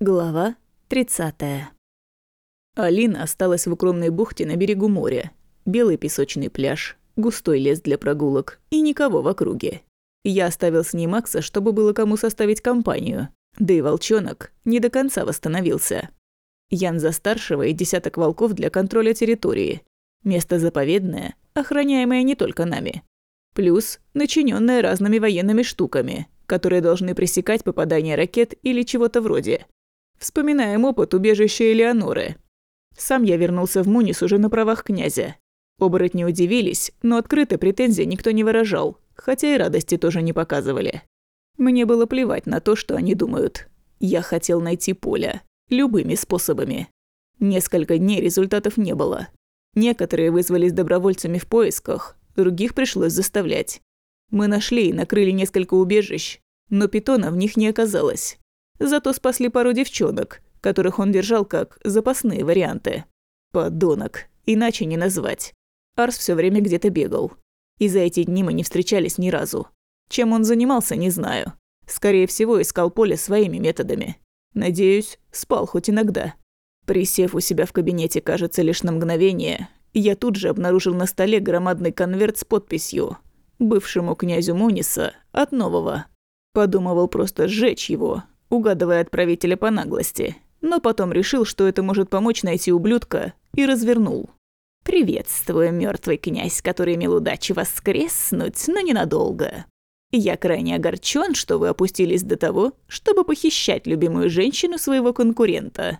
Глава 30. Алина осталась в укромной бухте на берегу моря. Белый песочный пляж, густой лес для прогулок и никого в округе. Я оставил с ней Макса, чтобы было кому составить компанию. Да и волчонок не до конца восстановился. Ян за старшего и десяток волков для контроля территории. Место заповедное, охраняемое не только нами. Плюс начиненное разными военными штуками, которые должны пресекать попадание ракет или чего-то вроде. Вспоминаем опыт убежища Элеоноры. Сам я вернулся в Мунис уже на правах князя. Оборотни удивились, но открыто претензий никто не выражал, хотя и радости тоже не показывали. Мне было плевать на то, что они думают. Я хотел найти Поля. Любыми способами. Несколько дней результатов не было. Некоторые вызвались добровольцами в поисках, других пришлось заставлять. Мы нашли и накрыли несколько убежищ, но питона в них не оказалось. Зато спасли пару девчонок, которых он держал как запасные варианты. Подонок, иначе не назвать. Арс все время где-то бегал. И за эти дни мы не встречались ни разу. Чем он занимался, не знаю. Скорее всего, искал поле своими методами. Надеюсь, спал хоть иногда. Присев у себя в кабинете, кажется, лишь на мгновение, я тут же обнаружил на столе громадный конверт с подписью «Бывшему князю Муниса от нового». Подумывал просто сжечь его, угадывая отправителя по наглости, но потом решил, что это может помочь найти ублюдка, и развернул. «Приветствую, мертвый князь, который имел удачу воскреснуть, но ненадолго. Я крайне огорчен, что вы опустились до того, чтобы похищать любимую женщину своего конкурента.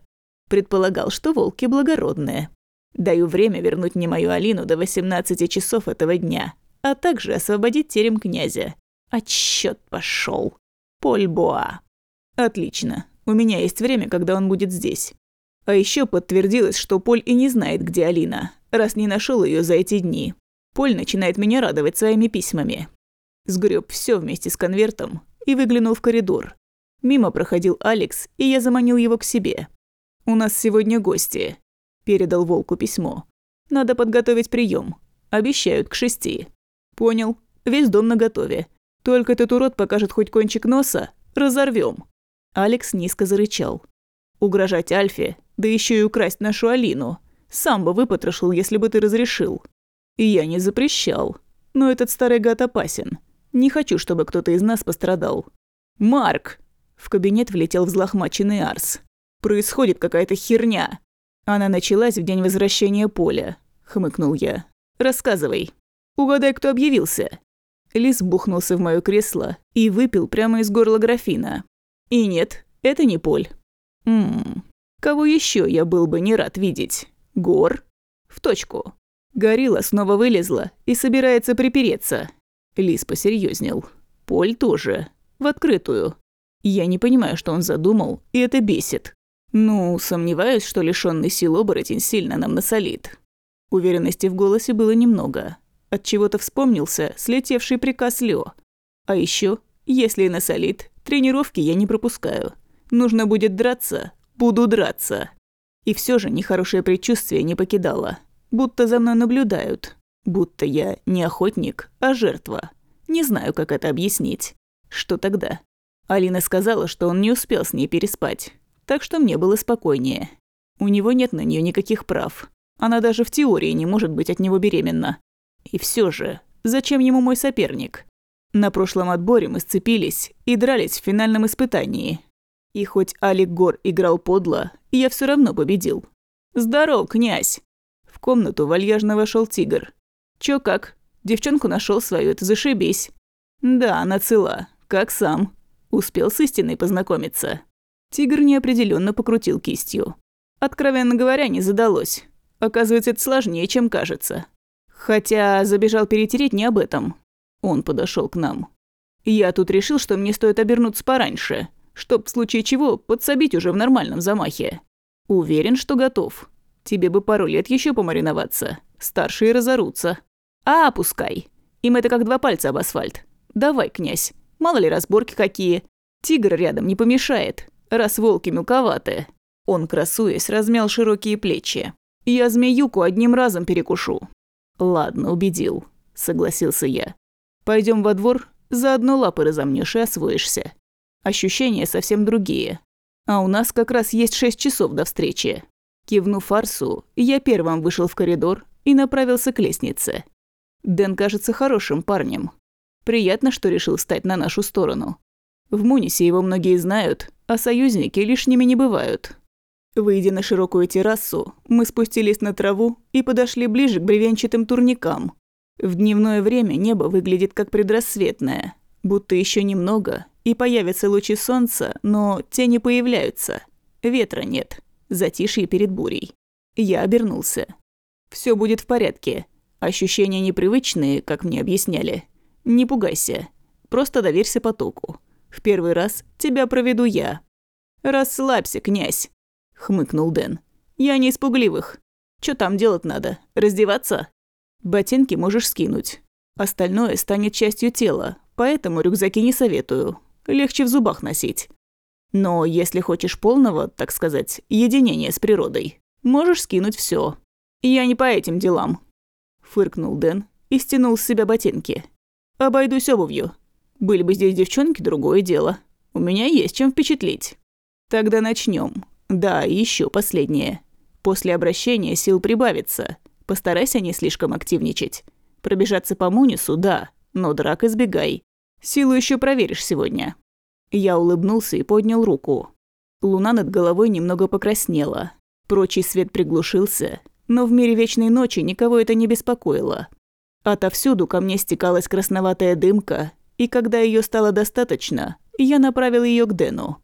Предполагал, что волки благородные. Даю время вернуть мне мою Алину до 18 часов этого дня, а также освободить терем князя. Отсчет пошел. Поль Боа. Отлично. У меня есть время, когда он будет здесь. А еще подтвердилось, что Поль и не знает, где Алина, раз не нашел ее за эти дни. Поль начинает меня радовать своими письмами. Сгреб все вместе с конвертом и выглянул в коридор. Мимо проходил Алекс, и я заманил его к себе. «У нас сегодня гости», – передал Волку письмо. «Надо подготовить прием. Обещают к шести». «Понял. Весь дом наготове. Только этот урод покажет хоть кончик носа. Разорвем. Алекс низко зарычал. «Угрожать Альфе, да еще и украсть нашу Алину. Сам бы выпотрошил, если бы ты разрешил. И я не запрещал. Но этот старый гад опасен. Не хочу, чтобы кто-то из нас пострадал. Марк!» В кабинет влетел взлохмаченный Арс. «Происходит какая-то херня!» Она началась в день возвращения Поля, хмыкнул я. «Рассказывай. Угадай, кто объявился». Лис бухнулся в моё кресло и выпил прямо из горла графина. И нет, это не Поль. Ммм, кого еще я был бы не рад видеть? Гор? В точку. Горилла снова вылезла и собирается припереться. Лис посерьезнел. Поль тоже. В открытую. Я не понимаю, что он задумал, и это бесит. Ну, сомневаюсь, что лишённый сил оборотень сильно нам насолит. Уверенности в голосе было немного. От чего-то вспомнился слетевший приказ Лё. А еще, если насолит, Тренировки я не пропускаю. Нужно будет драться, буду драться. И все же нехорошее предчувствие не покидало. Будто за мной наблюдают. Будто я не охотник, а жертва. Не знаю, как это объяснить. Что тогда? Алина сказала, что он не успел с ней переспать. Так что мне было спокойнее. У него нет на нее никаких прав. Она даже в теории не может быть от него беременна. И все же, зачем ему мой соперник? На прошлом отборе мы сцепились и дрались в финальном испытании. И хоть Алик Гор играл подло, я все равно победил. «Здоров, князь!» В комнату вальяжно вошел тигр. «Чё как? Девчонку нашел свою, это зашибись». «Да, она цела. Как сам. Успел с истиной познакомиться». Тигр неопределенно покрутил кистью. Откровенно говоря, не задалось. Оказывается, это сложнее, чем кажется. Хотя забежал перетереть не об этом. Он подошел к нам. «Я тут решил, что мне стоит обернуться пораньше, чтоб в случае чего подсобить уже в нормальном замахе. Уверен, что готов. Тебе бы пару лет еще помариноваться. Старшие разорутся. А, пускай. Им это как два пальца об асфальт. Давай, князь. Мало ли разборки какие. Тигр рядом не помешает, раз волки мелковаты». Он, красуясь, размял широкие плечи. «Я змеюку одним разом перекушу». «Ладно, убедил», — согласился я. Пойдем во двор, заодно лапы разомнешь и освоишься. Ощущения совсем другие. А у нас как раз есть шесть часов до встречи. Кивнув фарсу, я первым вышел в коридор и направился к лестнице. Дэн кажется хорошим парнем. Приятно, что решил встать на нашу сторону. В Мунисе его многие знают, а союзники лишними не бывают. Выйдя на широкую террасу, мы спустились на траву и подошли ближе к бревенчатым турникам. В дневное время небо выглядит как предрассветное, будто еще немного, и появятся лучи солнца, но тени появляются. Ветра нет. Затишье перед бурей. Я обернулся. Все будет в порядке. Ощущения непривычные, как мне объясняли. Не пугайся. Просто доверься потоку. В первый раз тебя проведу я. Расслабься, князь, хмыкнул Дэн. Я не испугливых. Что там делать надо? Раздеваться? Ботинки можешь скинуть. Остальное станет частью тела, поэтому рюкзаки не советую. Легче в зубах носить. Но если хочешь полного, так сказать, единения с природой, можешь скинуть все. Я не по этим делам. Фыркнул Дэн и стянул с себя ботинки. Обойдусь обувью. Были бы здесь девчонки, другое дело. У меня есть чем впечатлить. Тогда начнем. Да, еще последнее. После обращения сил прибавится. Постарайся не слишком активничать. Пробежаться по Мунису, да, но драк избегай. Силу еще проверишь сегодня. Я улыбнулся и поднял руку. Луна над головой немного покраснела. Прочий свет приглушился, но в мире вечной ночи никого это не беспокоило. Отовсюду ко мне стекалась красноватая дымка, и когда ее стало достаточно, я направил ее к Дэну.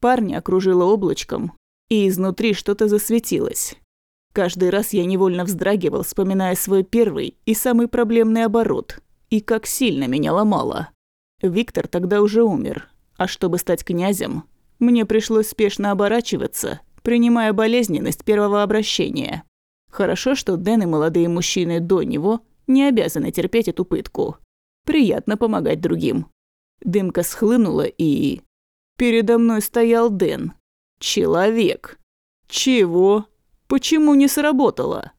Парня окружило облачком, и изнутри что-то засветилось. Каждый раз я невольно вздрагивал, вспоминая свой первый и самый проблемный оборот, и как сильно меня ломало. Виктор тогда уже умер, а чтобы стать князем, мне пришлось спешно оборачиваться, принимая болезненность первого обращения. Хорошо, что Дэн и молодые мужчины до него не обязаны терпеть эту пытку. Приятно помогать другим. Дымка схлынула и... Передо мной стоял Дэн. Человек. Чего? Почему не сработало?